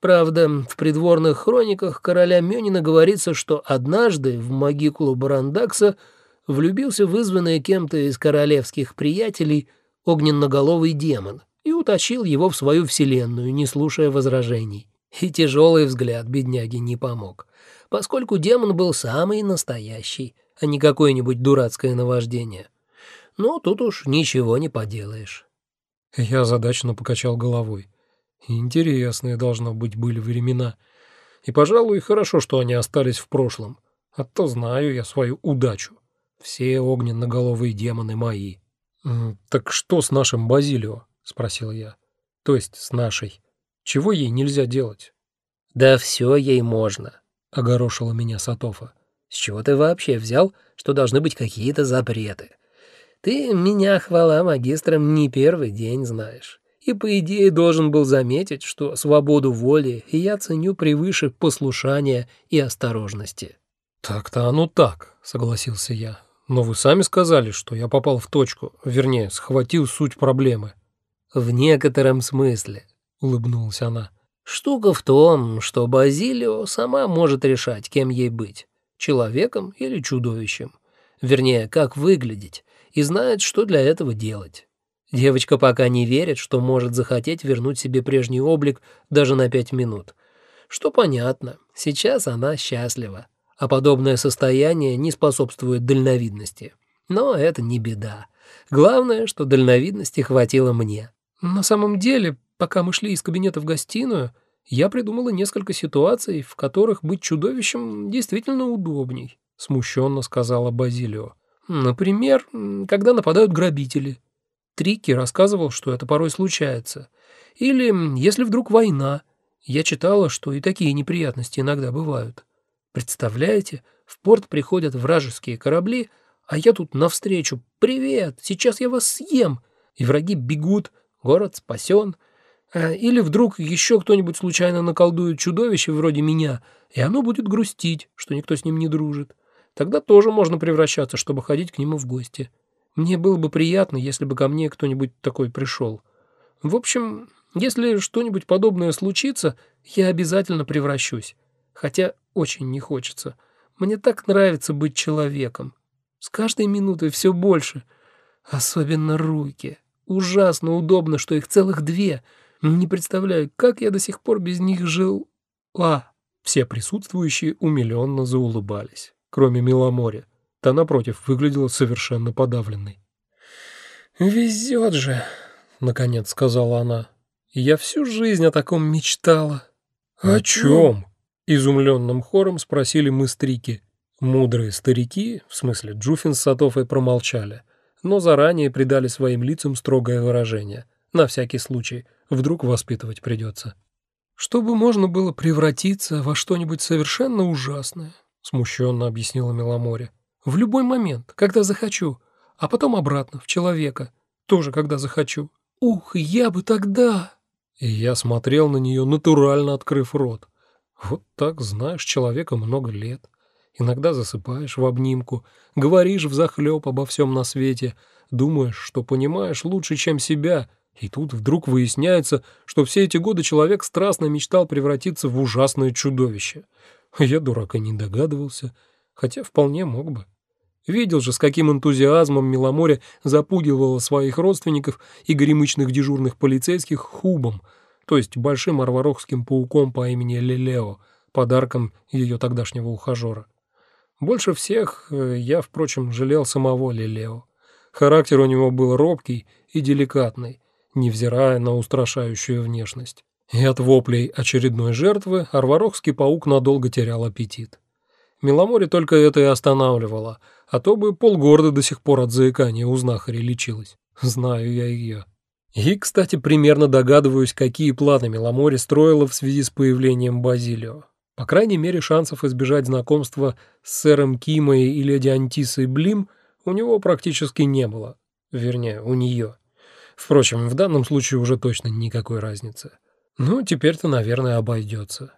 Правда, в придворных хрониках короля Мёнина говорится, что однажды в магикулу Барандакса влюбился вызванный кем-то из королевских приятелей огненноголовый демон и утащил его в свою вселенную, не слушая возражений. И тяжелый взгляд бедняги не помог, поскольку демон был самый настоящий, а не какое-нибудь дурацкое наваждение. Но тут уж ничего не поделаешь. Я задачно покачал головой. Интересные, должно быть, были времена. И, пожалуй, хорошо, что они остались в прошлом. А то знаю я свою удачу. Все огненно-головые демоны мои. «Так что с нашим Базилио?» — спросил я. «То есть с нашей. Чего ей нельзя делать?» «Да все ей можно», — огорошила меня Сатофа. «С чего ты вообще взял, что должны быть какие-то запреты? Ты меня, хвала магистрам, не первый день знаешь и, по идее, должен был заметить, что свободу воли я ценю превыше послушания и осторожности. «Так-то оно так», — согласился я. «Но вы сами сказали, что я попал в точку, вернее, схватил суть проблемы». «В некотором смысле», — улыбнулась она. «Штука в том, что Базилио сама может решать, кем ей быть — человеком или чудовищем. Вернее, как выглядеть, и знает, что для этого делать. Девочка пока не верит, что может захотеть вернуть себе прежний облик даже на пять минут. Что понятно, сейчас она счастлива, а подобное состояние не способствует дальновидности. Но это не беда. Главное, что дальновидности хватило мне. На самом деле, пока мы шли из кабинета в гостиную, я придумала несколько ситуаций, в которых быть чудовищем действительно удобней, смущенно сказала Базилио. Например, когда нападают грабители – Трики рассказывал, что это порой случается. Или если вдруг война. Я читала, что и такие неприятности иногда бывают. Представляете, в порт приходят вражеские корабли, а я тут навстречу «Привет, сейчас я вас съем!» И враги бегут, город спасен. А, или вдруг еще кто-нибудь случайно наколдует чудовище вроде меня, и оно будет грустить, что никто с ним не дружит. Тогда тоже можно превращаться, чтобы ходить к нему в гости. Мне было бы приятно, если бы ко мне кто-нибудь такой пришел. В общем, если что-нибудь подобное случится, я обязательно превращусь. Хотя очень не хочется. Мне так нравится быть человеком. С каждой минутой все больше. Особенно руки. Ужасно удобно, что их целых две. Не представляю, как я до сих пор без них жил. А, все присутствующие умиленно заулыбались, кроме Миломоря. Та, напротив, выглядела совершенно подавленной. «Везет же», — наконец сказала она. «Я всю жизнь о таком мечтала». «О чем?» — изумленным хором спросили мы стрики. Мудрые старики, в смысле Джуфин с Сатофой, промолчали, но заранее придали своим лицам строгое выражение. На всякий случай, вдруг воспитывать придется. «Чтобы можно было превратиться во что-нибудь совершенно ужасное», — смущенно объяснила Меломоре. В любой момент, когда захочу, а потом обратно, в человека, тоже когда захочу. Ух, я бы тогда...» И я смотрел на нее, натурально открыв рот. Вот так знаешь человека много лет. Иногда засыпаешь в обнимку, говоришь взахлеб обо всем на свете, думаешь, что понимаешь лучше, чем себя, и тут вдруг выясняется, что все эти годы человек страстно мечтал превратиться в ужасное чудовище. Я, дурак, и не догадывался, хотя вполне мог бы. Видел же, с каким энтузиазмом Миломоре запугивала своих родственников и горемычных дежурных полицейских хубом, то есть большим арварохским пауком по имени Лелео, подарком ее тогдашнего ухажера. Больше всех э, я, впрочем, жалел самого Лелео. Характер у него был робкий и деликатный, невзирая на устрашающую внешность. И от воплей очередной жертвы арварохский паук надолго терял аппетит. Миломоре только это и останавливало, а то бы полгорода до сих пор от заикания у знахаря лечилось. Знаю я ее. И, кстати, примерно догадываюсь, какие планы Миломоре строила в связи с появлением Базилио. По крайней мере, шансов избежать знакомства с сэром Кимой и леди Антисой Блим у него практически не было. Вернее, у нее. Впрочем, в данном случае уже точно никакой разницы. Ну, теперь-то, наверное, обойдется.